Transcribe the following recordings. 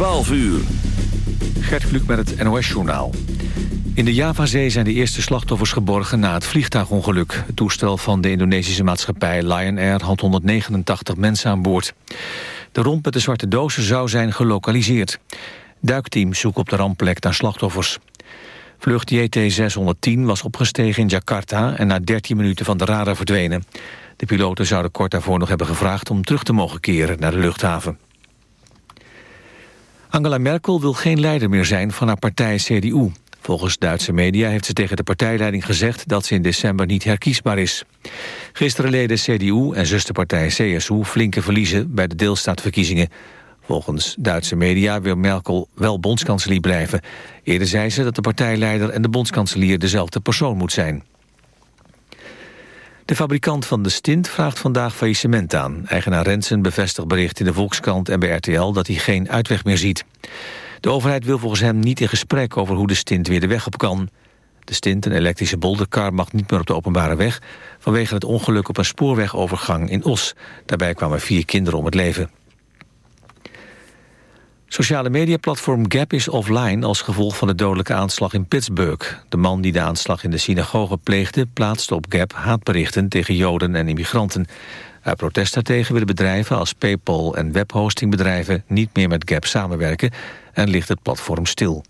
12 uur. Gert Kluk met het NOS-journaal. In de Javazee zijn de eerste slachtoffers geborgen na het vliegtuigongeluk. Het toestel van de Indonesische maatschappij Lion Air had 189 mensen aan boord. De romp met de zwarte dozen zou zijn gelokaliseerd. Duikteams zoeken op de rampplek naar slachtoffers. Vlucht JT-610 was opgestegen in Jakarta en na 13 minuten van de radar verdwenen. De piloten zouden kort daarvoor nog hebben gevraagd om terug te mogen keren naar de luchthaven. Angela Merkel wil geen leider meer zijn van haar partij CDU. Volgens Duitse media heeft ze tegen de partijleiding gezegd dat ze in december niet herkiesbaar is. Gisteren leden CDU en zusterpartij CSU flinke verliezen bij de deelstaatverkiezingen. Volgens Duitse media wil Merkel wel bondskanselier blijven. Eerder zei ze dat de partijleider en de bondskanselier dezelfde persoon moet zijn. De fabrikant van de stint vraagt vandaag faillissement aan. Eigenaar Rensen bevestigt bericht in de Volkskrant en bij RTL dat hij geen uitweg meer ziet. De overheid wil volgens hem niet in gesprek over hoe de stint weer de weg op kan. De stint, een elektrische bolderkar, mag niet meer op de openbare weg... vanwege het ongeluk op een spoorwegovergang in Os. Daarbij kwamen vier kinderen om het leven. Sociale mediaplatform Gap is offline als gevolg van de dodelijke aanslag in Pittsburgh. De man die de aanslag in de synagoge pleegde plaatste op Gap haatberichten tegen Joden en immigranten. Uit protest daartegen willen bedrijven als Paypal en webhostingbedrijven niet meer met Gap samenwerken en ligt het platform stil.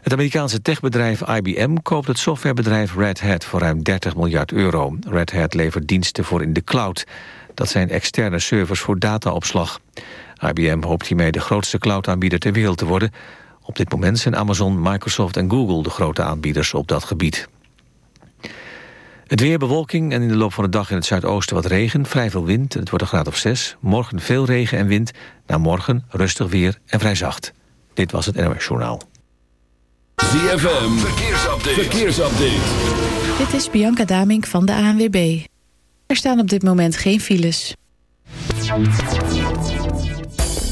Het Amerikaanse techbedrijf IBM koopt het softwarebedrijf Red Hat voor ruim 30 miljard euro. Red Hat levert diensten voor in de cloud. Dat zijn externe servers voor dataopslag. IBM hoopt hiermee de grootste cloudaanbieder ter wereld te worden. Op dit moment zijn Amazon, Microsoft en Google de grote aanbieders op dat gebied. Het weer bewolking en in de loop van de dag in het zuidoosten wat regen. Vrij veel wind het wordt een graad of 6. Morgen veel regen en wind. Na morgen rustig weer en vrij zacht. Dit was het NOS Journaal. ZFM, verkeersupdate. verkeersupdate. Dit is Bianca Damink van de ANWB. Er staan op dit moment geen files.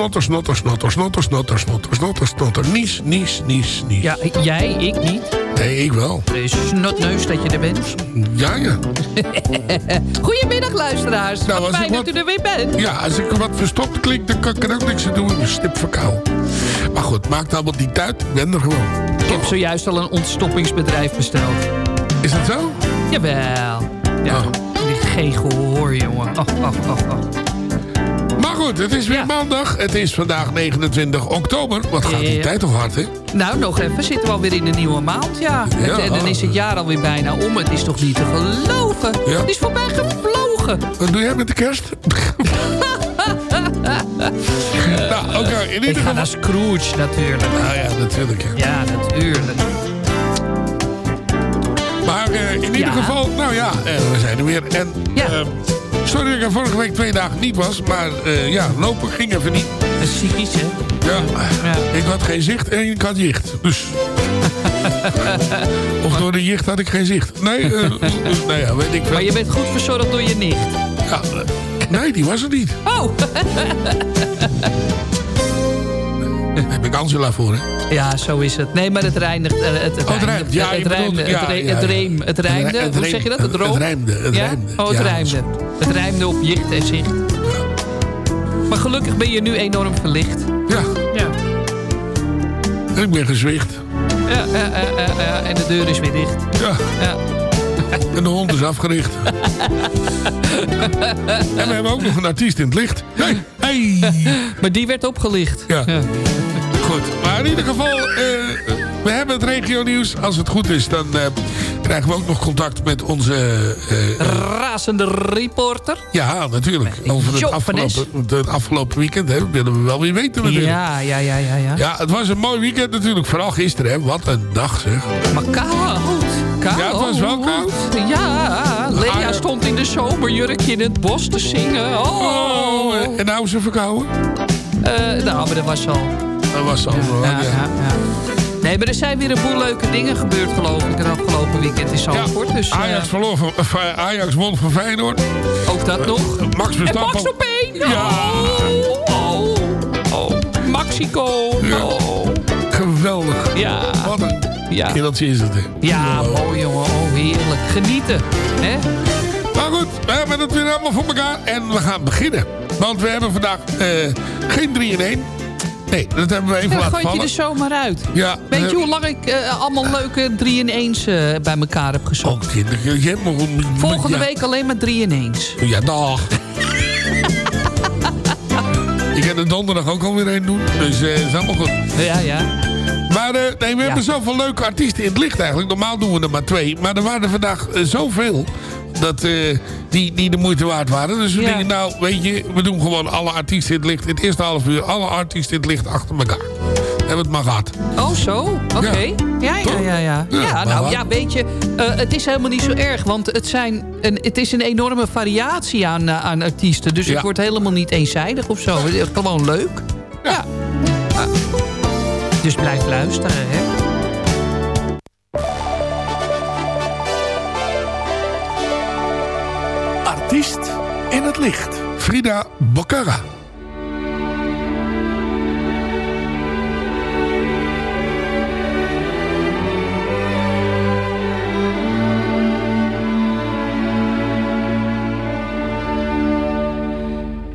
snotter, snotter, snotter, snotter, snotter, snotter, snotter, snotter. Nies, nies, nies, nies. Ja, jij, ik niet. Nee, ik wel. Het is snotneus dat je er bent. Ja, ja. Goedemiddag, luisteraars. Nou, wat fijn dat u er weer bent. Ja, als ik wat verstopt klink, dan kan ik er ook niks aan doen. Een stip. Maar goed, maakt nou allemaal niet uit. Ik ben er gewoon. Ik heb zojuist al een ontstoppingsbedrijf besteld. Is dat zo? Jawel. Ja, oh. geen gehoor, jongen. Ach, ach, ach, ach. Goed, het is weer Ja. maandag. Het is vandaag 29 oktober. Wat gaat die Ja. tijd toch hard, hè? Nou, nog even. Zitten we alweer in de nieuwe maand, ja. Het- en dan is het jaar alweer bijna om. Het is toch niet te geloven? Ja. Het is voorbij gevlogen. Wat doe jij met de kerst? nou, oké. in Ik ieder ga geval... naar Scrooge natuurlijk. Nou ja, natuurlijk. Ja. Ja, natuurlijk. Maar eh, in ieder Ja. geval, nou ja, eh, we zijn er weer. En Ja. eh, sorry dat ik er vorige week twee dagen niet was. Maar eh, ja, lopen ging even niet. Dat is hè? Ja, Ja. ik had geen zicht en ik had jicht. Dus... of door de jicht had ik geen zicht. Nee, eh, nou ja, weet ik veel. Maar je bent goed verzorgd door je nicht. Ja, eh, nee, die was er niet. Oh! Daar heb ik Angela voor, hè? Ja, zo is het. Nee, maar het reinigt. eh, Het, het, Oh, het. Ja, het rijmde. ja, Het het reem- Het rijmde. Het Hoe zeg je dat? Het het droom? rijmde, het ja? rijmde. Oh, het Ja, rijmde. Het rijmde op jicht en zicht. Maar gelukkig ben je nu enorm verlicht. Ja, Ja. ik ben gezwicht. Ja, ja, ja, ja, ja, en de deur is weer dicht. Ja, Ja. en de hond is afgericht. en we hebben ook nog een artiest in het licht. Hey, hey. Maar die werd opgelicht. Ja. Goed, maar in ieder geval, eh, we hebben het regio nieuws. Als het goed is, dan eh, krijgen we ook nog contact met onze... eh, Razende reporter. ja, natuurlijk. Over het afgelopen, het afgelopen weekend hè, willen we wel weer weten natuurlijk. Ja, ja, ja, ja, ja. Ja, het was een mooi weekend natuurlijk. Vooral gisteren, hè. Wat een dag, zeg. Maar koud. Koud. Ja, het was wel koud. Ja, Lea stond in de zomerjurkje in het bos te zingen. Oh. Oh, en nou is ze verkouden? Eh, nou, maar dat was al. Dat was al. Ja, Ja, ja, ja. Nee, maar er zijn weer een boel leuke dingen gebeurd, geloof ik, het afgelopen weekend in Zandvoort. Dus eh, Ajax, verloor eh, Ajax won van Feyenoord. ook dat nog. Max En Verstappen. Max op één. Ja. Oh, oh, oh. Mexico. Ja. Oh. Geweldig. Ja. Wat een Ja. kindertje is het. hè. Ja, Oh. mooi jongen. Oh, heerlijk. Genieten. Hè? Maar goed, we hebben het weer allemaal voor elkaar. En we gaan beginnen. Want we hebben vandaag eh, geen 3 in 1. Nee, dat hebben we even Ja, laten gooi je er zomaar uit. Ja, Weet eh, je hoe lang ik eh, allemaal leuke 3 in 1's eh, bij elkaar heb gezocht? Oh, kindertje, je hebt een... Volgende ja. week alleen maar 3 in 1's. Ja, dag. Ik ga er donderdag ook alweer een doen. Dus is allemaal goed. Ja, ja. Maar eh, nee, we Ja. hebben zoveel leuke artiesten in het licht eigenlijk. Normaal doen we er maar twee. Maar er waren er vandaag eh, zoveel. Dat eh, die, die de moeite waard waren. Dus we Ja. denken, nou, weet je, we doen gewoon alle artiesten in het licht. In het eerste half uur, alle artiesten in het licht achter elkaar. Hebben we het maar gehad. Oh, zo? Oké. Ja, ja, ja, ja. Ja, nou ja, weet je, het is helemaal niet zo erg. Want het, zijn een, het is een enorme variatie aan, aan artiesten. Dus het wordt helemaal niet eenzijdig of zo. Het is gewoon leuk. Ja. Dus blijf luisteren, hè. Artiest in het licht. Frida Boccara.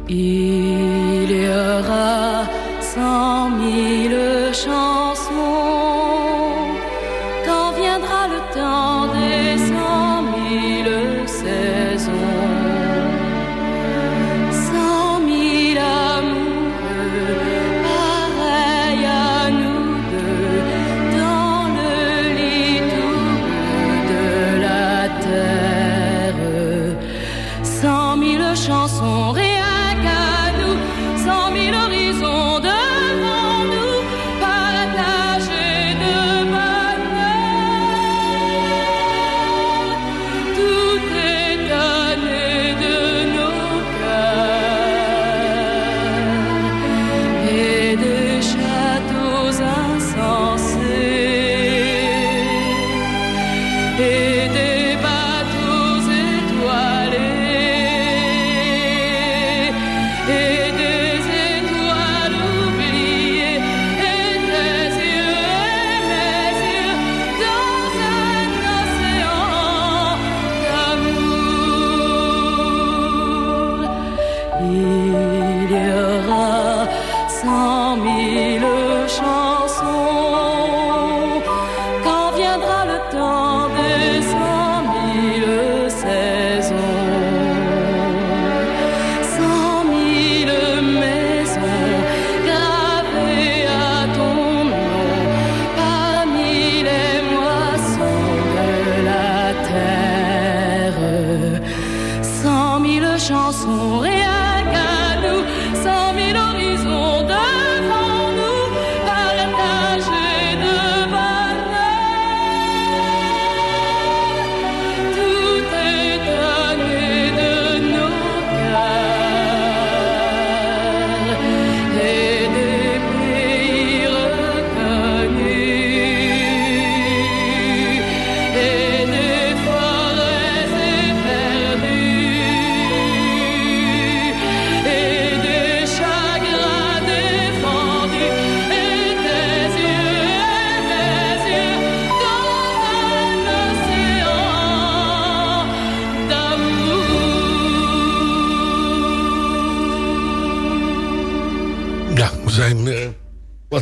Il y aura cent mille 手。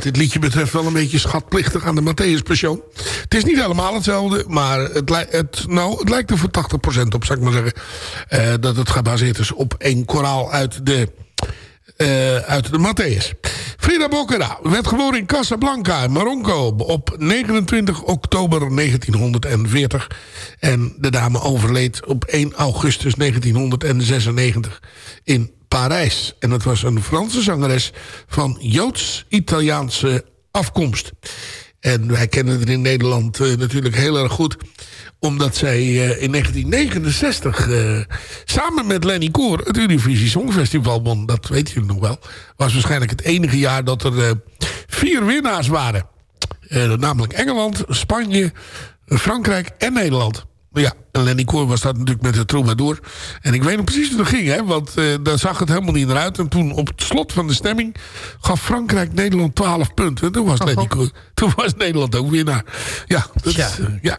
Dit liedje betreft wel een beetje schatplichtig aan de Matthäus Passion. Het is niet helemaal hetzelfde, maar het, het, nou, het lijkt er voor 80% op, zou ik maar zeggen. eh, dat het gebaseerd is op één koraal uit de, eh, uit de Matthäus. Frida Boccara werd geboren in Casablanca, Marokko, op 29 oktober 1940. En de dame overleed op 1 augustus 1996 in Parijs. En het was een Franse zangeres van Joods-Italiaanse afkomst. En wij kennen het in Nederland eh, natuurlijk heel erg goed omdat zij eh, in 1969 eh, samen met Lenny Koer het Eurovisie Songfestival won. Dat weet jullie nog wel. Was waarschijnlijk het enige jaar dat er vier winnaars waren. Namelijk Engeland, Spanje, Frankrijk en Nederland. Ja, en Lenny Koer was dat natuurlijk met de troubadour. En ik weet nog precies hoe het ging, hè. Want eh, daar zag het helemaal niet naar uit. En toen op het slot van de stemming gaf Frankrijk Nederland 12 punten. Toen was, Lenny Koer, toen was Nederland ook winnaar. Ja, dat is, eh, ja.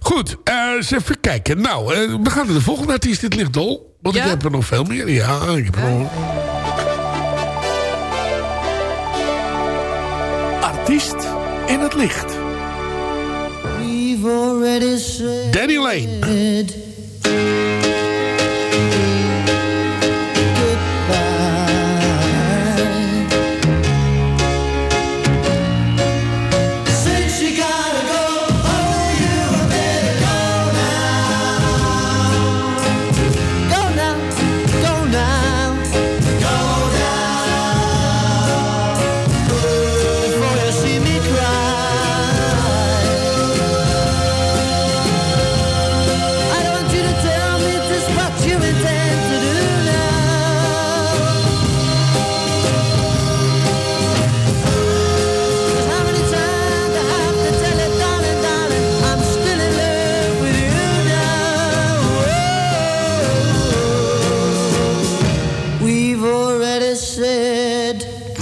Goed, eh, eens even kijken. Nou, we gaan naar de volgende artiest. Dit ligt dol. Want Ja? ik heb er nog veel meer. Ja, ik heb er nog... Artiest in het licht. We've already said Danny Lane. dead.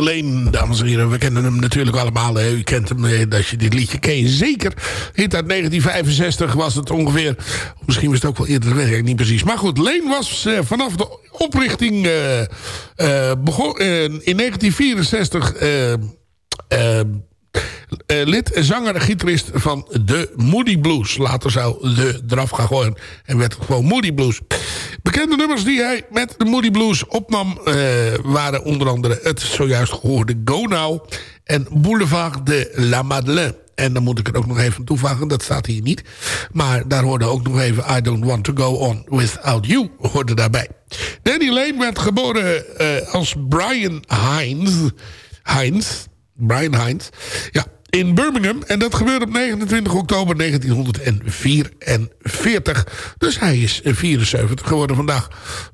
Lane, dames en heren. We kennen hem natuurlijk allemaal. Hè. U kent hem, dat je dit liedje ken je zeker. Hit uit 1965 was het ongeveer. Misschien was het ook wel eerder, weet ik niet precies. Maar goed, Lane was eh, vanaf de oprichting... eh, begon, in 1964... eh, lid, zanger en gitarist van de Moody Blues. Later zou de eraf gaan gooien en werd gewoon Moody Blues. Bekende nummers die hij met de Moody Blues opnam... eh, waren onder andere het zojuist gehoorde Go Now... en Boulevard de la Madeleine. En dan moet ik er ook nog even toevoegen, dat staat hier niet. Maar daar hoorde ook nog even I Don't Want To Go On Without You hoorde daarbij. Danny Lane werd geboren eh, als Brian Hines... Hines Brian Hines. Ja, in Birmingham. En dat gebeurde op 29 oktober 1944. Dus hij is 74 geworden vandaag.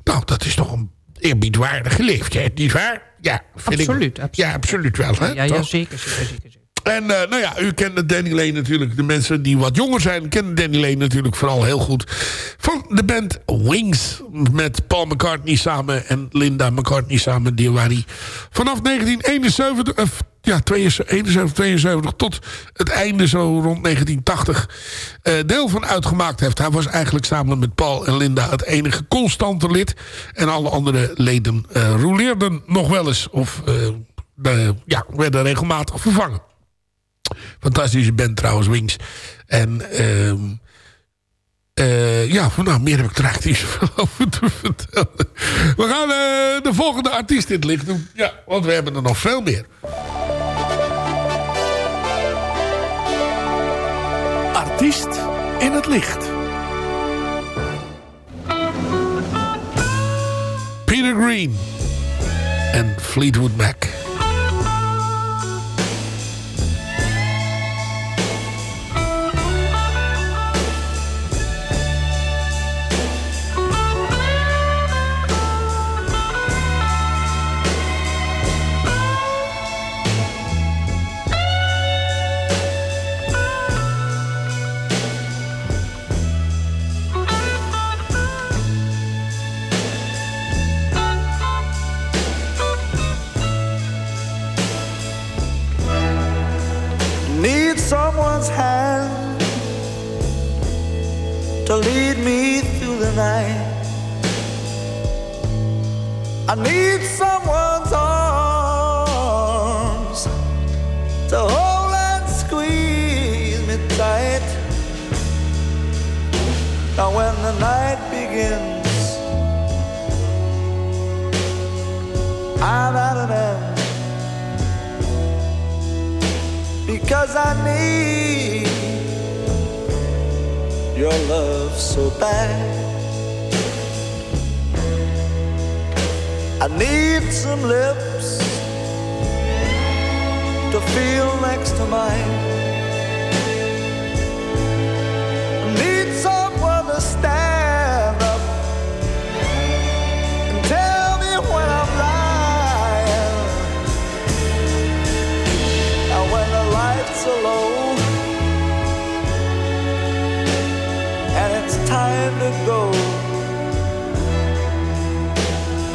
Nou, dat is toch een eerbiedwaardige leeftijd, nietwaar? Ja, vind Absoluut, ik. absoluut. Ja, absoluut wel. Hè? Ja, ja, Toch? zeker, zeker, zeker. En eh, nou ja, u kent Danny Lane natuurlijk. De mensen die wat jonger zijn kennen Danny Lane natuurlijk vooral heel goed. Van de band Wings. Met Paul McCartney samen en Linda McCartney samen. Die waar hij vanaf 1971... eh, ja, 72, 71, 72 tot het einde zo rond 1980 eh, deel van uitgemaakt heeft. Hij was eigenlijk samen met Paul en Linda het enige constante lid. En alle andere leden eh rouleerden nog wel eens of ja, werden regelmatig vervangen. Fantastische band trouwens, Wings. En ehm eh, ja, nou, meer heb ik er over te vertellen. We gaan eh, de volgende artiest in het licht doen. Ja, want we hebben er nog veel meer. Artiest in het licht. Peter Green en Fleetwood Mac. Someone's hand to lead me through the night. I need someone's arms to hold and squeeze me tight. Now, when the night begins, I'm at an end because I need your love so bad. I need some lips to feel next to mine.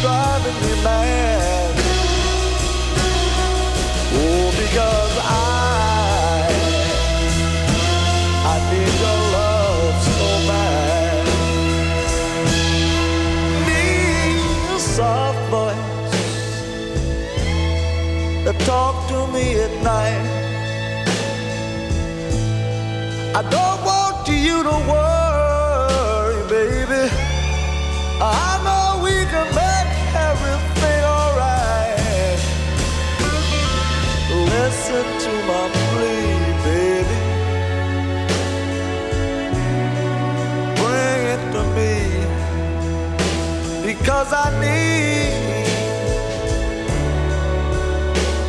Driving me mad. Oh, because I, I need your love so bad need a soft voice talk to me at night. I don't want you to worry, cause I need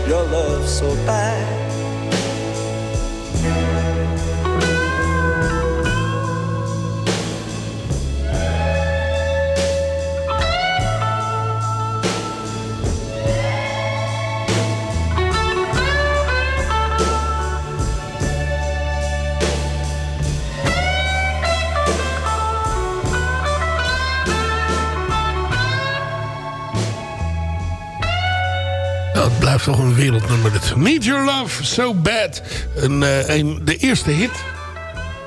your love so bad. Toch een wereldnummer. Dit. Need Your Love So Bad. Een, eh, een, de eerste hit.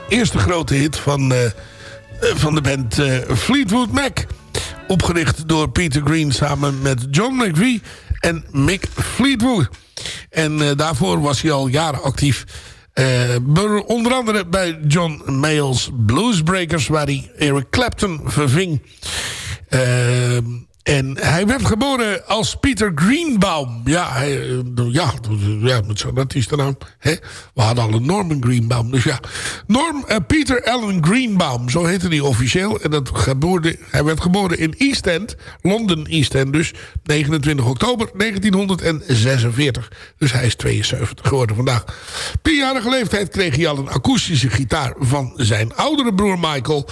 Eerste grote hit van, eh, eh, van de band Fleetwood Mac. Opgericht door Peter Green samen met John McVie en Mick Fleetwood. En daarvoor was hij al jaren actief. Onder andere bij John Mayall's Bluesbreakers... waar hij Eric Clapton verving. En hij werd geboren als Peter Greenbaum. Ja, eh, ja, ja met zo'n artiestennaam. We hadden al een Norman Greenbaum. Dus ja, Norm, eh, Peter Allen Greenbaum, zo heette hij officieel. En dat geboren, hij werd geboren in East End, Londen East End dus, 29 oktober 1946. Dus hij is 72 geworden vandaag. Tienjarige leeftijd kreeg hij al een akoestische gitaar van zijn oudere broer Michael...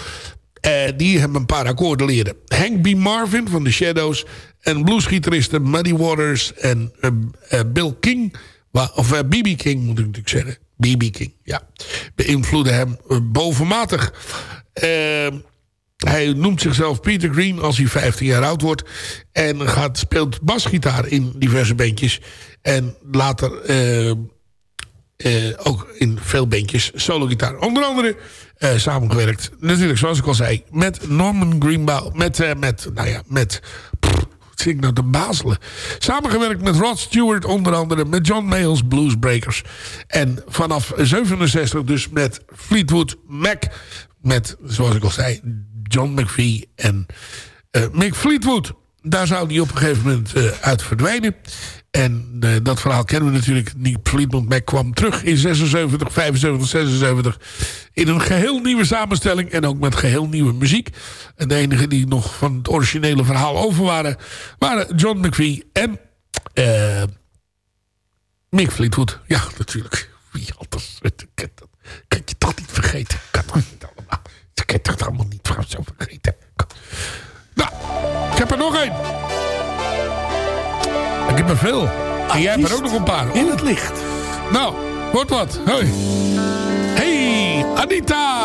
Eh, die hem een paar akkoorden leerden. Hank B. Marvin van The Shadows. En bluesgitaristen Muddy Waters en eh, eh, Bill King. Of B.B. King moet ik natuurlijk zeggen. B.B. King, ja. Beïnvloedden hem bovenmatig. Eh, hij noemt zichzelf Peter Green als hij 15 jaar oud wordt. En gaat, speelt basgitaar in diverse bandjes. En later... ook in veel bandjes solo-gitaar. Onder andere eh, samengewerkt, natuurlijk zoals ik al zei... met Norman Greenbaum, met, eh, met nou ja, met... zit ik nou te bazelen? Samengewerkt met Rod Stewart, onder andere met John Mayall's Bluesbreakers. En vanaf 67 dus met Fleetwood Mac... met, zoals ik al zei, John McVie en eh, Mick Fleetwood. Daar zou die op een gegeven moment eh, uit verdwijnen. En eh, dat verhaal kennen we natuurlijk niet. Fleetwood Mac kwam terug in 76, 75, 76... in een geheel nieuwe samenstelling en ook met geheel nieuwe muziek. En de enigen die nog van het originele verhaal over waren... waren John McVie en eh, Mick Fleetwood. Ja, natuurlijk. Wie? Dat kan, dat kan je toch niet vergeten? Kan toch niet allemaal? Dat kan toch allemaal niet van zo vergeten? Nou, ik heb er nog één. Ik heb er veel. En jij hebt er ook nog een paar. In het licht. Nou, wordt wat. Hoi. Hey, Anita.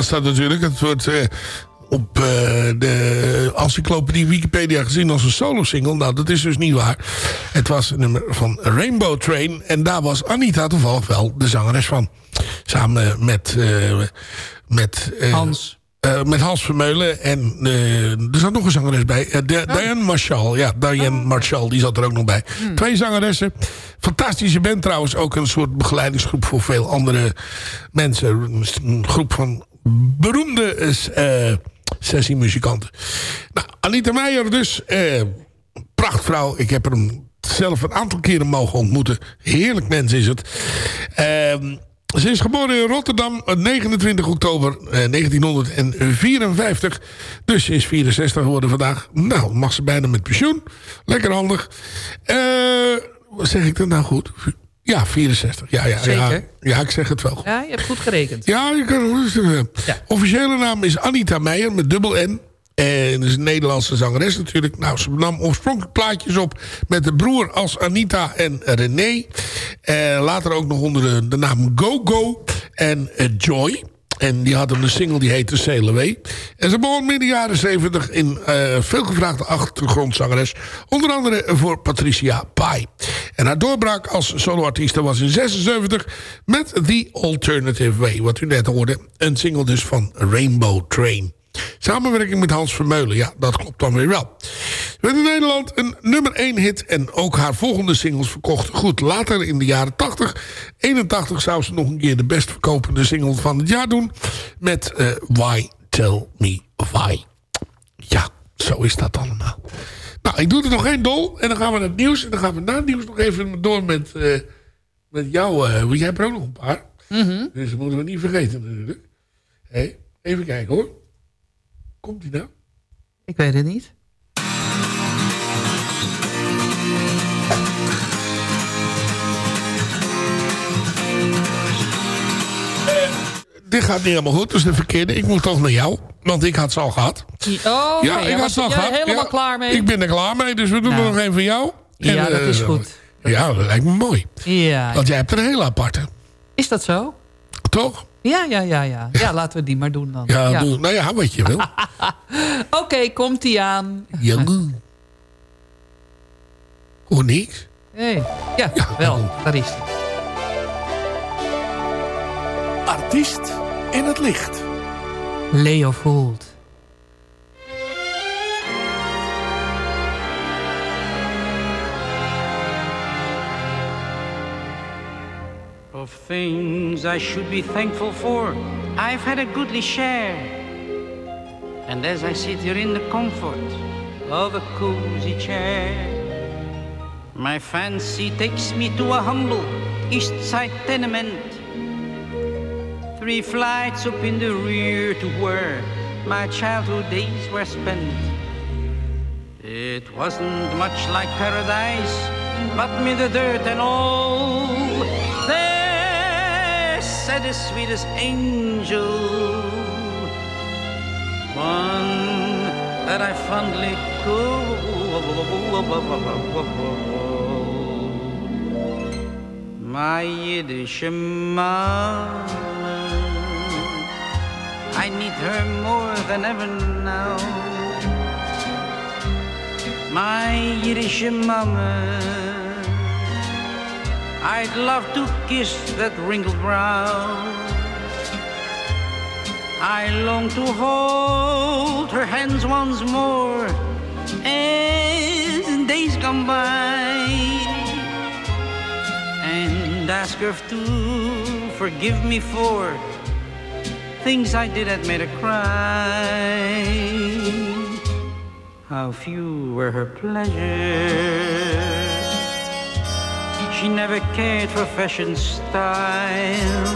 Was dat natuurlijk. Het wordt eh, op eh, de encyclopedie Wikipedia gezien als een solo-single. Nou, dat is dus niet waar. Het was een nummer van Rainbow Train. En daar was Anita toevallig wel de zangeres van. Samen met... eh, met eh, Hans. met Hans Vermeulen. En er zat nog een zangeres bij. Di- Diane Marshall. Ja, Diane Marshall. Die zat er ook nog bij. Twee zangeressen. Fantastische band trouwens. Ook een soort begeleidingsgroep voor veel andere mensen. Een groep van beroemde eh, sessiemuzikanten. Nou, Anita Meijer dus. eh, prachtvrouw. Ik heb hem zelf een aantal keren mogen ontmoeten. Heerlijk mens is het. Ehm, ze is geboren in Rotterdam op 29 oktober eh, 1954. Dus ze is 64 geworden vandaag. Nou, mag ze bijna met pensioen. Lekker handig. Wat zeg ik dat nou goed? Ja, 64. Ja, ja, ja. Zeker. Ja, ik zeg het wel. Ja, je hebt goed gerekend. Ja, je kan Ja. Officiële naam is Anita Meijer met dubbel N. En is een Nederlandse zangeres natuurlijk. Nou, ze nam oorspronkelijk plaatjes op met de broer als Anita en René. Eh, later ook nog onder de, de naam Go Go en eh, Joy. En die hadden een single die heette Sail. En ze begon midden jaren 70 in eh veelgevraagde achtergrondzangeres. Onder andere voor Patricia Pai. En haar doorbraak als soloartieste was in 76 met The Alternative Way. Wat u net hoorde. Een single dus van Rainbow Train. Samenwerking met Hans Vermeulen, ja, dat klopt dan weer wel. Met in Nederland een nummer 1 hit en ook haar volgende singles verkochten goed. Later in de jaren 80, 81 zou ze nog een keer de best verkopende single van het jaar doen. Met eh, Why Tell Me Why. Ja, zo is dat allemaal. Nou, ik doe er nog één dol en dan gaan we naar het nieuws. En dan gaan we na het nieuws nog even door met, eh, met jou. want jij hebt er ook nog een paar. Dus dat moeten we niet vergeten natuurlijk. Hé, even kijken hoor. Komt die nou? Ik weet het niet. Dit gaat niet helemaal goed, dus de verkeerde. Ik moet toch naar jou, want ik had ze al gehad. Oh, ja, ik had ze al gehad. helemaal Ja, klaar mee? Ik ben er klaar mee, dus we doen Nou. er nog één van jou. Ja, dat eh, is goed. Ja, dat lijkt me mooi. Ja. Want jij hebt er een hele aparte. Is dat zo? Toch? Ja, ja, ja, ja. Ja, laten we die maar doen dan. Ja, Doe, nou ja, wat je wil. Oké, komt die aan. ja. Hoe niks? Hey. Ja, wel. Daar is hij. Artiest in het licht. Leo Voelt. Things I should be thankful for, I've had a goodly share. And as I sit here in the comfort of a cozy chair, my fancy takes me to a humble east side tenement. Three flights up in the rear to where my childhood days were spent. It wasn't much like paradise, but me the dirt and all. There sat the sweetest angel, one that I fondly call my Yiddish mama. I need her more than ever now my Yiddish mama. I'd love to kiss that wrinkled brow. I long to hold her hands once more as days come by and ask her to forgive me for things I did that made her cry. How few were her pleasures. She never cared for fashion style.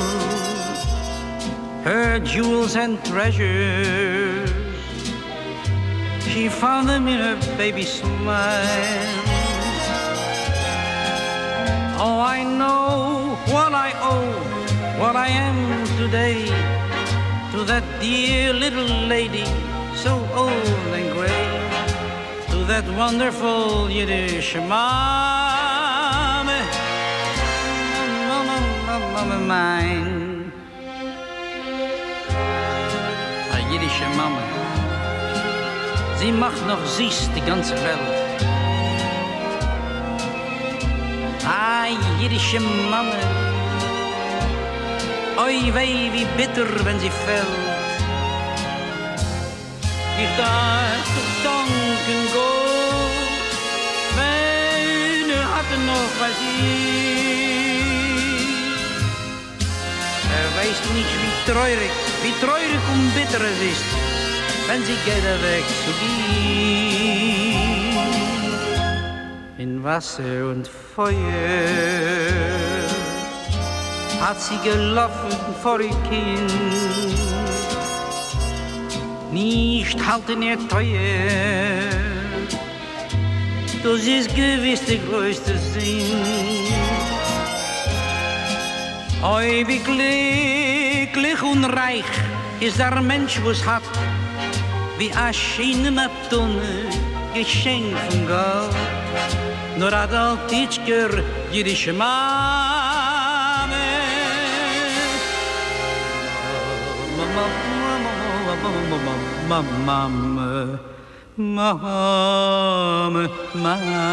Her jewels and treasures, she found them in her baby smile. Oh, I know what I owe, what I am today to that dear little lady, so old and gray to that wonderful Yiddish mama, mama mine. jüdische Mama. Sie macht noch süß die ganze Welt. Ah, jüdische Mama. Oi, wei, wie bitter, wenn sie fällt. Ich darf danken Gott, wenn er hatte noch was ich. Er weiß nicht, wie treurig, wie treurig und bitter es ist, wenn sie geht er weg zu gehen. In Wasser und Feuer hat sie gelaufen vor ihr Kind. Nicht halten ihr teuer, das ist gewiss der größte Sinn. Oi, wie glücklich und reich ist der Mensch, was hat, wie a schöne Matone, Geschenk von Gott. Nur hat altitschker jüdische Mame. Mama, mama, mama, mama, mama,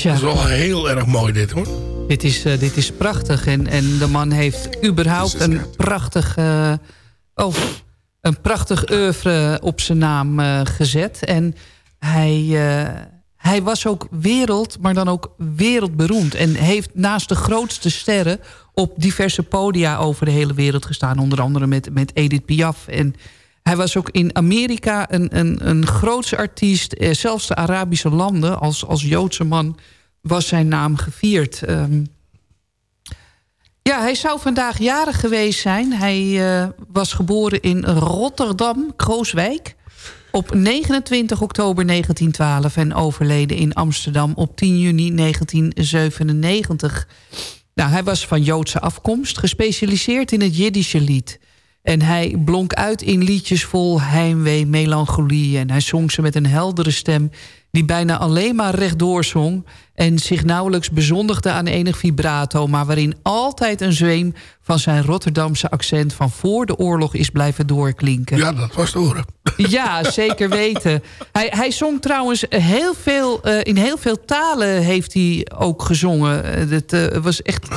Tja. Dat is wel heel erg mooi dit hoor. Dit is, eh, dit is prachtig. En, en de man heeft überhaupt een prachtig, eh, oh, een prachtig oeuvre op zijn naam eh, gezet. En hij, eh, hij was ook wereld, maar dan ook wereldberoemd. En heeft naast de grootste sterren op diverse podia over de hele wereld gestaan. Onder andere met, met Edith Piaf. En hij was ook in Amerika een, een, een grootse artiest. Eh, zelfs de Arabische landen, als, als Joodse man, was zijn naam gevierd. Ehm, ja, hij zou vandaag jarig geweest zijn. Hij eh, was geboren in Rotterdam, Krooswijk... op 29 oktober 1912 en overleden in Amsterdam op 10 juni 1997. Nou, hij was van Joodse afkomst, gespecialiseerd in het Jiddische lied. En hij blonk uit in liedjes vol heimwee, melancholie... en hij zong ze met een heldere stem die bijna alleen maar rechtdoor zong... en zich nauwelijks bezondigde aan enig vibrato... maar waarin altijd een zweem van zijn Rotterdamse accent... van voor de oorlog is blijven doorklinken. Ja, dat was te horen. Ja, zeker weten. Hij, hij zong trouwens heel veel, eh, in heel veel talen heeft hij ook gezongen. Eh, Het eh, was echt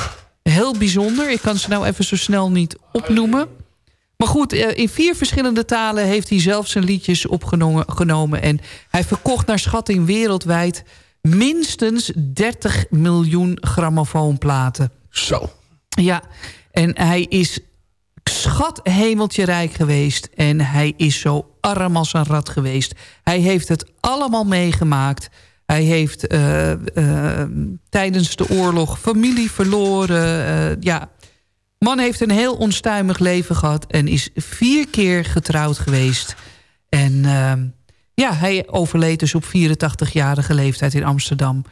heel bijzonder. Ik kan ze nou even zo snel niet opnoemen. Maar goed, eh, in vier verschillende talen heeft hij zelf zijn liedjes opgenomen. genomen En hij verkocht naar schatting wereldwijd minstens 30 miljoen grammofoonplaten. Zo. Ja, en hij is schat hemeltje rijk geweest. En hij is zo arm als een rat geweest. Hij heeft het allemaal meegemaakt. Hij heeft eh, eh, tijdens de oorlog familie verloren. ja, man heeft een heel onstuimig leven gehad... en is vier keer getrouwd geweest. En eh, ja, hij overleed dus op 84-jarige leeftijd in Amsterdam.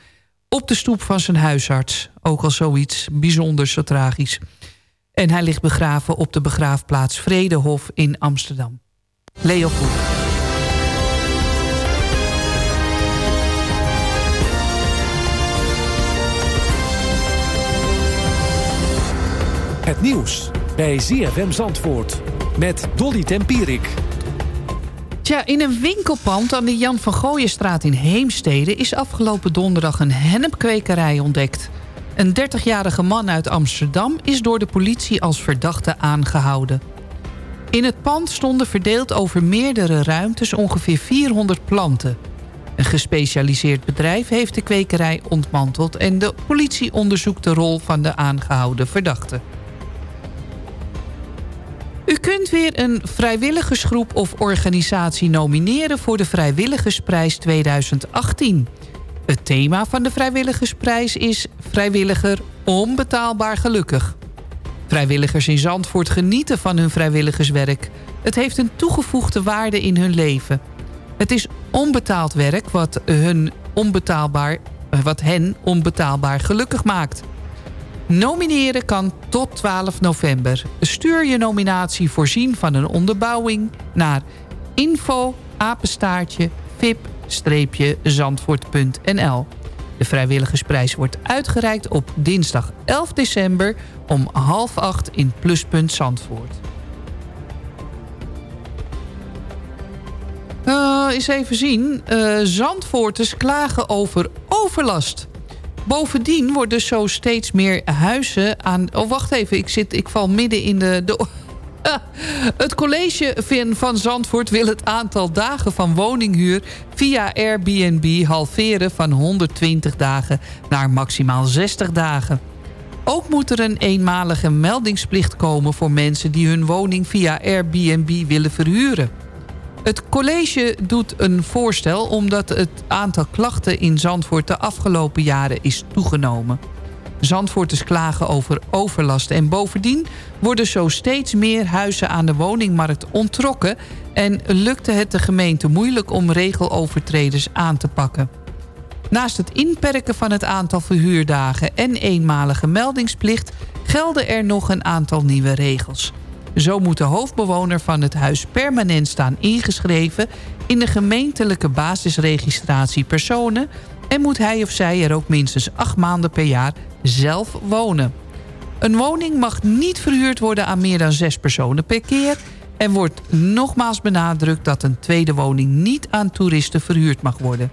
Op de stoep van zijn huisarts. Ook al zoiets bijzonders, zo tragisch. En hij ligt begraven op de begraafplaats Vredehof in Amsterdam. Leo Het nieuws bij ZFM Zandvoort met Dolly Tempierik. In een winkelpand aan de Jan van Gooienstraat in Heemstede... is afgelopen donderdag een hennepkwekerij ontdekt. Een 30-jarige man uit Amsterdam is door de politie als verdachte aangehouden. In het pand stonden verdeeld over meerdere ruimtes ongeveer 400 planten. Een gespecialiseerd bedrijf heeft de kwekerij ontmanteld... en de politie onderzoekt de rol van de aangehouden verdachte. U kunt weer een vrijwilligersgroep of organisatie nomineren... voor de Vrijwilligersprijs 2018. Het thema van de Vrijwilligersprijs is... vrijwilliger onbetaalbaar gelukkig. Vrijwilligers in Zandvoort genieten van hun vrijwilligerswerk. Het heeft een toegevoegde waarde in hun leven. Het is onbetaald werk wat, hun onbetaalbaar, wat hen onbetaalbaar gelukkig maakt. Nomineren kan tot 12 november. Stuur je nominatie voorzien van een onderbouwing naar info apenstaartje vip-zandvoort.nl De vrijwilligersprijs wordt uitgereikt op dinsdag 11 december om half acht in Pluspunt Zandvoort. Eh, eens even zien. Eh, Zandvoorters klagen over overlast. Bovendien worden zo steeds meer huizen aan... Oh, wacht even. Ik, zit, ik val midden in de... de... Het college van Zandvoort wil het aantal dagen van woninghuur... via Airbnb halveren van 120 dagen naar maximaal 60 dagen. Ook moet er een eenmalige meldingsplicht komen voor mensen... die hun woning via Airbnb willen verhuren. Het college doet een voorstel omdat het aantal klachten in Zandvoort de afgelopen jaren is toegenomen. Zandvoorters klagen over overlast en bovendien worden zo steeds meer huizen aan de woningmarkt ontrokken en lukte het de gemeente moeilijk om regelovertreders aan te pakken. Naast het inperken van het aantal verhuurdagen en eenmalige meldingsplicht gelden er nog een aantal nieuwe regels. Zo moet de hoofdbewoner van het huis permanent staan ingeschreven... in de gemeentelijke basisregistratie personen... en moet hij of zij er ook minstens acht maanden per jaar zelf wonen. Een woning mag niet verhuurd worden aan meer dan zes personen per keer... en wordt nogmaals benadrukt dat een tweede woning niet aan toeristen verhuurd mag worden.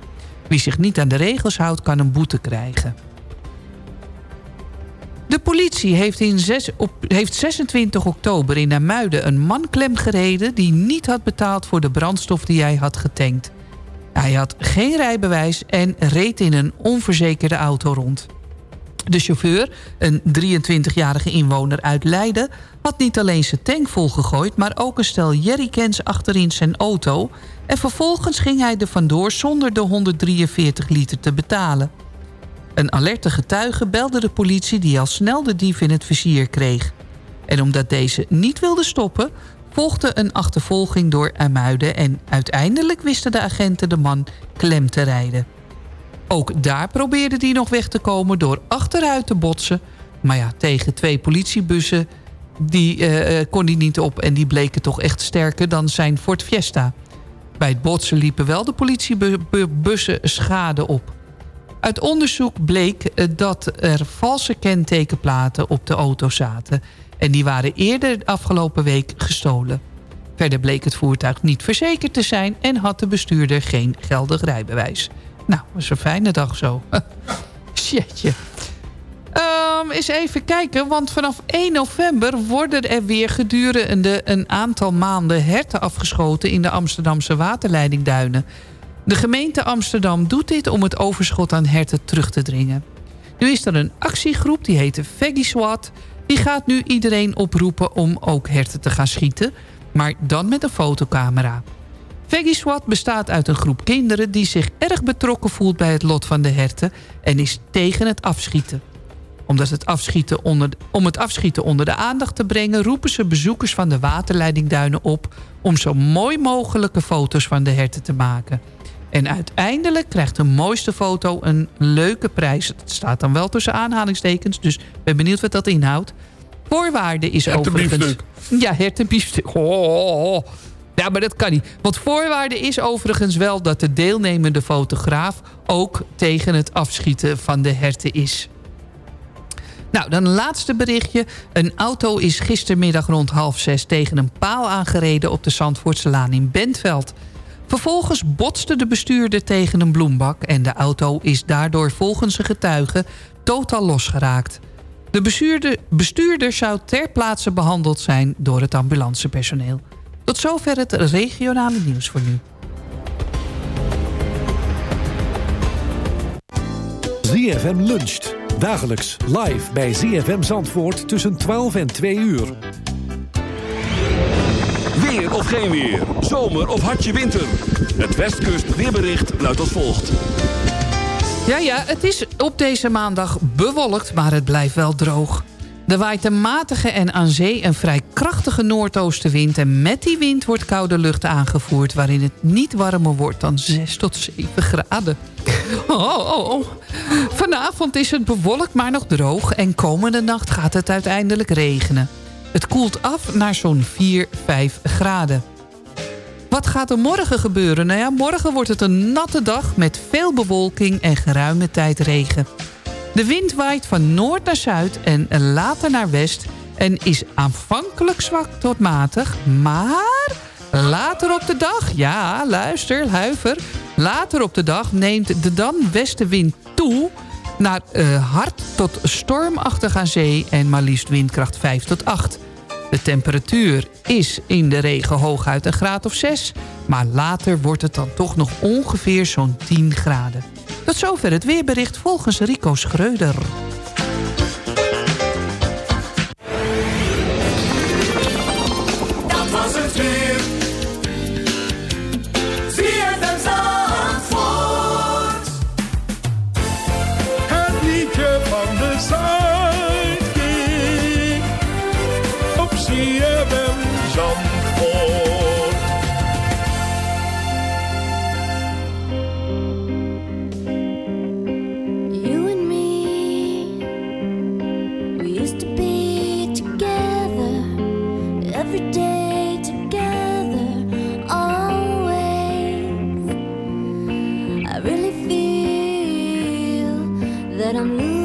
Wie zich niet aan de regels houdt kan een boete krijgen. De politie heeft, in op, heeft 26 oktober in Namuiden een man klemgereden... die niet had betaald voor de brandstof die hij had getankt. Hij had geen rijbewijs en reed in een onverzekerde auto rond. De chauffeur, een 23-jarige inwoner uit Leiden... had niet alleen zijn tank volgegooid... maar ook een stel jerrycans achterin zijn auto... en vervolgens ging hij er vandoor zonder de 143 liter te betalen. Een alerte getuige belde de politie die al snel de dief in het vizier kreeg. En omdat deze niet wilde stoppen, volgde een achtervolging door Amuiden... en uiteindelijk wisten de agenten de man klem te rijden. Ook daar probeerde hij nog weg te komen door achteruit te botsen. Maar ja, tegen twee politiebussen die, eh, kon hij niet op... en die bleken toch echt sterker dan zijn Ford Fiesta. Bij het botsen liepen wel de politiebussen schade op. Uit onderzoek bleek eh, dat er valse kentekenplaten op de auto zaten. En die waren eerder afgelopen week gestolen. Verder bleek het voertuig niet verzekerd te zijn... en had de bestuurder geen geldig rijbewijs. Nou, is een fijne dag zo. Shitje. Ehm eens even kijken, want vanaf 1 november worden er weer gedurende een aantal maanden herten afgeschoten in de Amsterdamse waterleidingduinen. De gemeente Amsterdam doet dit om het overschot aan herten terug te dringen. Nu is er een actiegroep, die heet de Veggie SWAT. Die gaat nu iedereen oproepen om ook herten te gaan schieten, maar dan met een fotocamera. Veggie SWAT bestaat uit een groep kinderen die zich erg betrokken voelt bij het lot van de herten en is tegen het afschieten. Omdat het afschieten onder, om het afschieten onder de aandacht te brengen... roepen ze bezoekers van de waterleidingduinen op... om zo mooi mogelijke foto's van de herten te maken. En uiteindelijk krijgt de mooiste foto een leuke prijs. Het staat dan wel tussen aanhalingstekens, dus ben benieuwd wat dat inhoudt. Voorwaarde is overigens... Ja, hertenbiefstuk. Oh, oh, oh. Ja, maar dat kan niet. Want voorwaarde is overigens wel dat de deelnemende fotograaf... ook tegen het afschieten van de herten is. Nou, dan een laatste berichtje. Een auto is gistermiddag rond half zes tegen een paal aangereden... op de Zandvoortse Laan in Bentveld. Vervolgens botste de bestuurder tegen een bloembak... en de auto is daardoor volgens een getuige totaal losgeraakt. De bestuurder, bestuurder zou ter plaatse behandeld zijn door het ambulancepersoneel. Tot zover het regionale nieuws voor nu. ZFM luncht. Dagelijks live bij ZFM Zandvoort tussen 12 en 2 uur. Weer of geen weer. Zomer of hartje winter. Het Westkust weerbericht luidt als volgt. Ja, ja, het is op deze maandag bewolkt, maar het blijft wel droog. Er waait een matige en aan zee een vrij krachtige noordoostenwind... en met die wind wordt koude lucht aangevoerd... waarin het niet warmer wordt dan 6 tot 7 graden. Oh, oh, oh. Vanavond is het bewolkt, maar nog droog... en komende nacht gaat het uiteindelijk regenen. Het koelt af naar zo'n 4, 5 graden. Wat gaat er morgen gebeuren? Nou ja, morgen wordt het een natte dag met veel bewolking en geruime tijd regen. De wind waait van noord naar zuid en later naar west... en is aanvankelijk zwak tot matig, maar later op de dag... ja, luister, huiver... later op de dag neemt de dan westenwind toe... naar eh, hard tot stormachtig aan zee en maar liefst windkracht 5 tot 8... De temperatuur is in de regen hooguit een graad of 6... maar later wordt het dan toch nog ongeveer zo'n 10 graden. Tot zover het weerbericht volgens Rico Schreuder. That I'm losing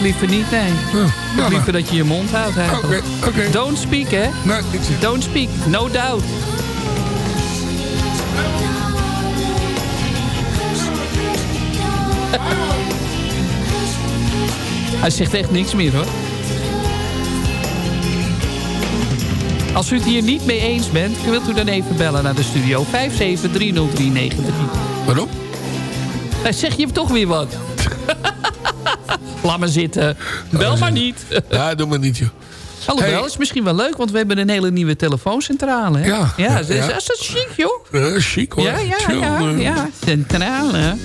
ik liever niet, nee. Ik liever dat je je mond houdt eigenlijk. Oké. Don't speak, hè? Nou, nee. Don't speak, no doubt. Hij zegt echt niks meer, hoor. Als u het hier niet mee eens bent, wilt u dan even bellen naar de studio 5730393. Waarom? Zeg je toch weer wat laat maar zitten. Bel maar niet. Ja, doe maar niet, joh. Alhoewel, is misschien wel leuk, want we hebben een hele nieuwe telefooncentrale. Hè? Ja, ja, is, is dat chic, joh? Ja, chic hoor. Ja, ja, ja, eh. ja. Centrale.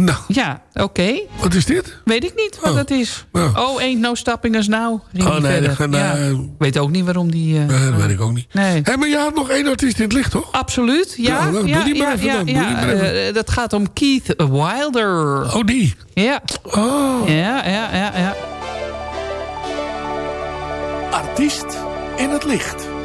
Nou. Ja, oké. Wat is dit? Weet ik niet wat oh. dat is. Oh. oh, ain't no stopping us now. Oh, nee, dat. Ik weet ook niet waarom die... Eh, dat weet ik ook niet. Nee. Hey, maar je nog één artiest in het licht, hoor. Absoluut, ja. ja, nou, ja doe die dat gaat om Keith Wilder. Oh, die? Ja. Oh. Ja, ja, ja, ja. Artiest in het licht.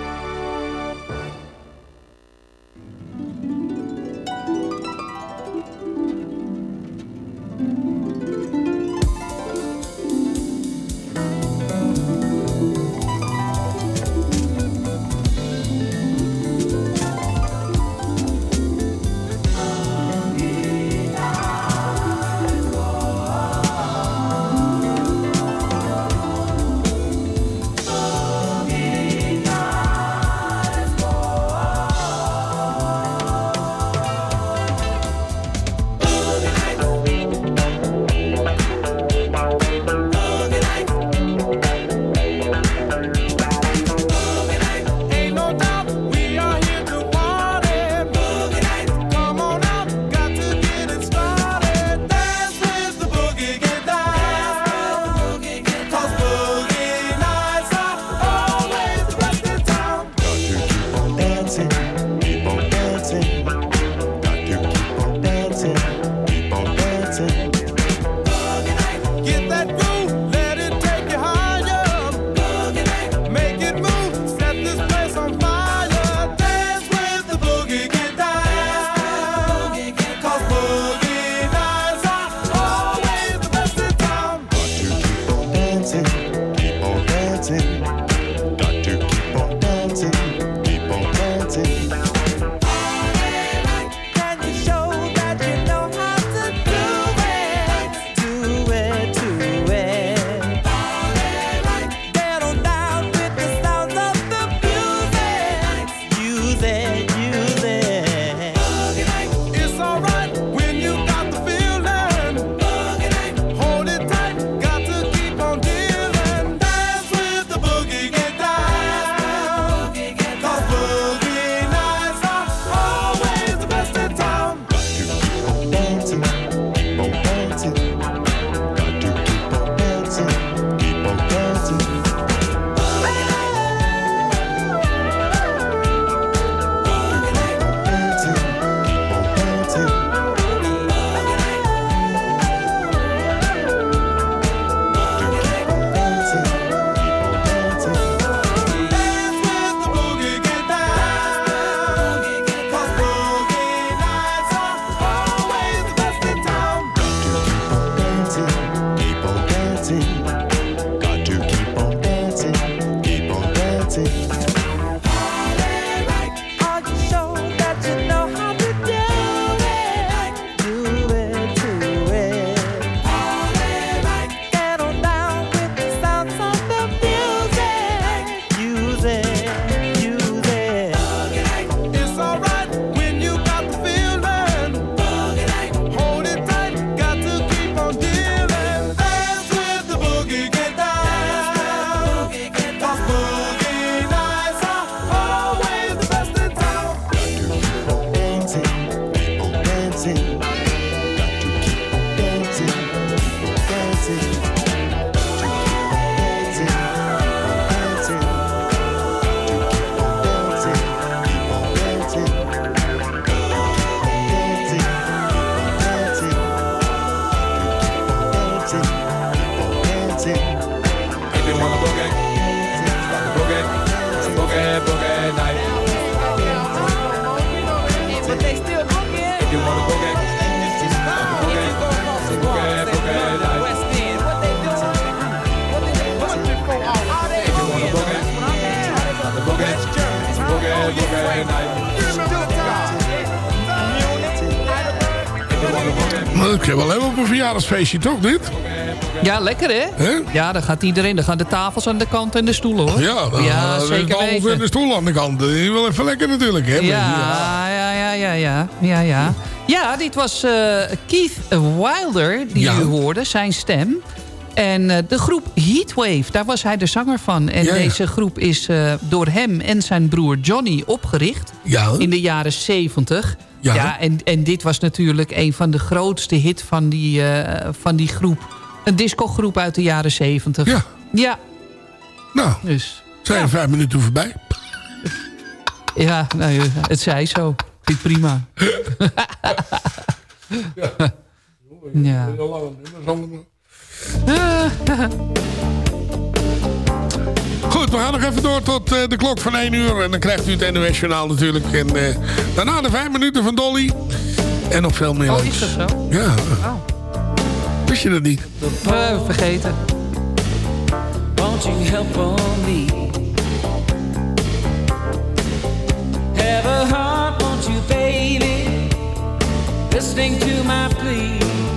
verjaardagsfeestje, toch dit? Ja, lekker hè? Ja, dan gaat iedereen. Dan gaan de tafels aan de kant en de stoelen hoor. Ja, zeker de tafels en de stoelen aan de kant. Die wel even lekker natuurlijk hè? Ja, ja, ja, ja, ja, ja, ja. Ja, dit was eh, Keith Wilder die ja. u hoorde, zijn stem. En eh, de groep Heatwave, daar was hij de zanger van. En deze groep is eh, door hem en zijn broer Johnny opgericht. Ja, in de jaren 70. Ja. en, en dit was natuurlijk een van de grootste hit van die, eh, van die groep. Een discogroep uit de jaren 70. Ja. Ja. Nou, dus, zijn er vijf minuten voorbij. ja, nou, het zei zo. Vind prima. ja. Goed, door tot eh, de klok van 1 uur. En dan krijgt u het NOS-journaal natuurlijk. En eh, daarna de 5 minuten van Dolly. En nog veel meer Oh, is dat zo? Ja. Wist je dat niet? Eh, vergeten. Won't you help on me? Have a heart, won't you, baby? Listening to my plea.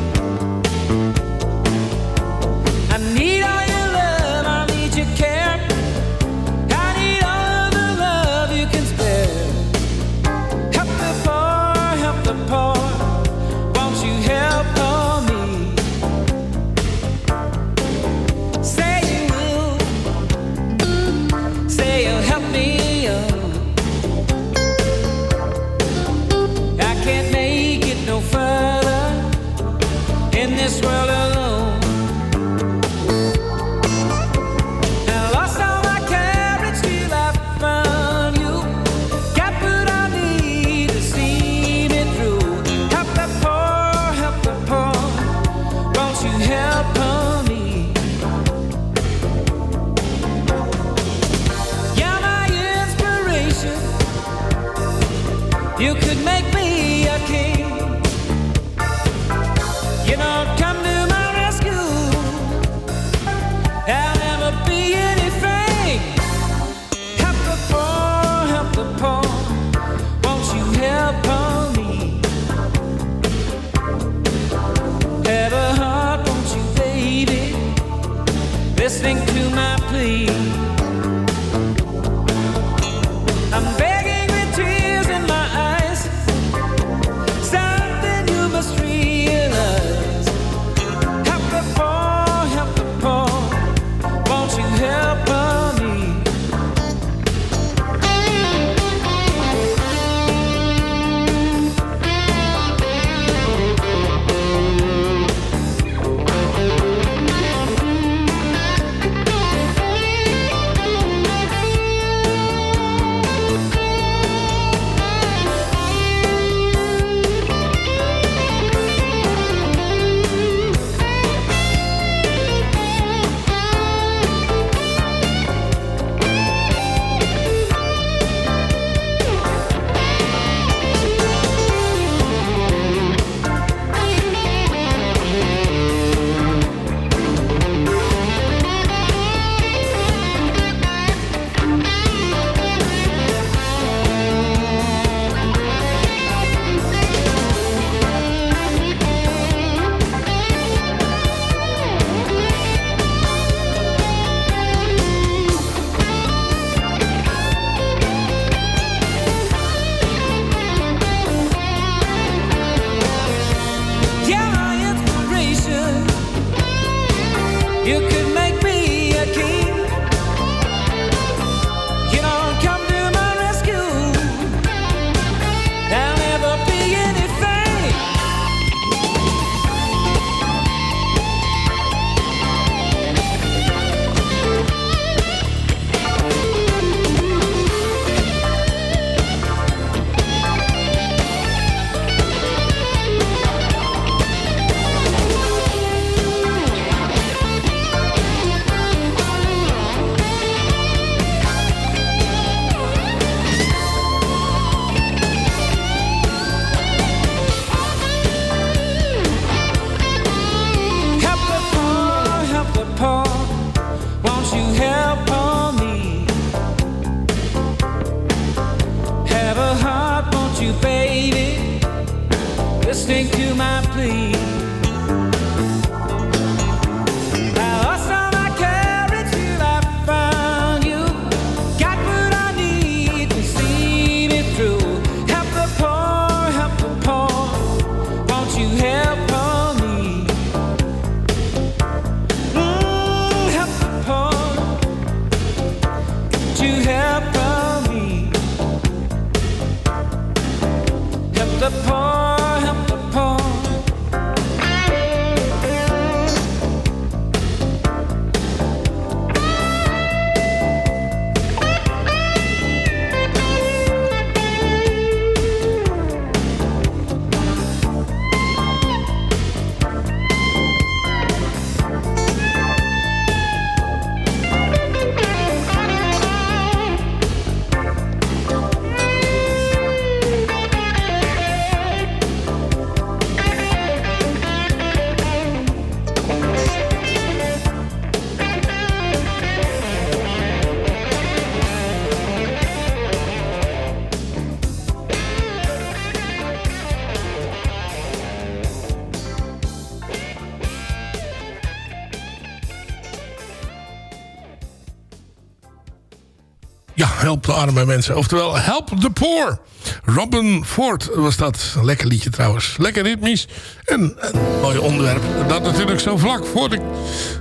Ja, help de arme mensen. Oftewel, help the poor. Robin Ford was dat. Een lekker liedje trouwens. Lekker ritmisch. En een mooi onderwerp. Dat natuurlijk zo vlak voor de,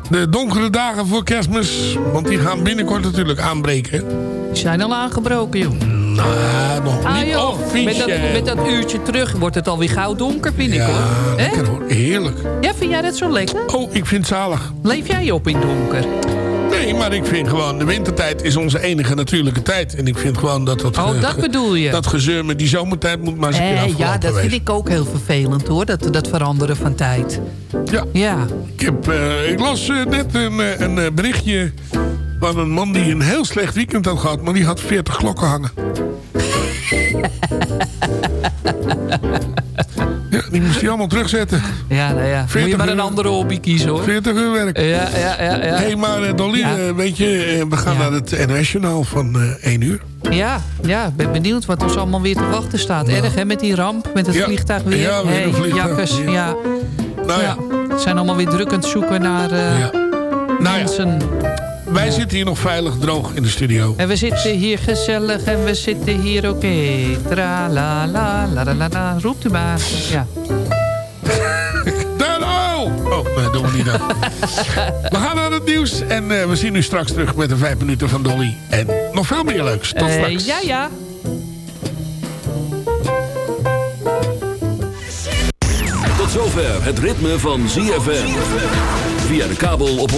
de donkere dagen voor kerstmis. Want die gaan binnenkort natuurlijk aanbreken. Die zijn al aangebroken, joh. Nou, nog Ah, niet joh. Met officieel. dat, met dat uurtje terug wordt het alweer gauw donker, vind ik, Ja, hoor. Hè? lekker hoor. Heerlijk. Ja, vind jij dat zo lekker? Oh, ik vind het zalig. Leef jij op in donker? Nee, maar ik vind gewoon... De wintertijd is onze enige natuurlijke tijd. En ik vind gewoon dat dat... Oh, eh, dat ge- bedoel je? Dat gezeur met die zomertijd moet maar eens een keer Eh, ja, dat wezen. vind ik ook heel vervelend, hoor. Dat, dat veranderen van tijd. Ja. Ja. Ik, heb, eh, ik las net een, een berichtje van een man die een heel slecht weekend had gehad. Maar die had 40 klokken hangen. ja, die moest hij allemaal terugzetten. Ja, nou ja. Moet je 40 maar een andere hobby kiezen, hoor. 40 uur werk. Ja, ja, ja. ja. Hé, hey, maar eh, Dolly, Ja. eh, weet je, eh, we gaan Ja. naar het NOS-journaal van eh 1 uur. Ja, ja, ik ben benieuwd wat ons allemaal weer te wachten staat. Erg, hè, met die ramp, met het vliegtuig weer. Ja, weer een Hey, vliegtuig. jakkes, Ja. ja. Nou ja, Ze zijn allemaal weer druk aan het zoeken naar Ja. nou ja, mensen. Wij zitten hier nog veilig droog in de studio. En we zitten hier gezellig en we zitten hier oké. Tra la la la la la la. Roept u maar. Ja. Daar, oh! Oh, nee, doen we niet aan. we gaan naar het nieuws en eh, we zien u straks terug met de 5 minuten van Dolly. En nog veel meer leuks. Tot Eh, straks. ja, ja. Tot zover het ritme van ZFM. Via de kabel op 104.5.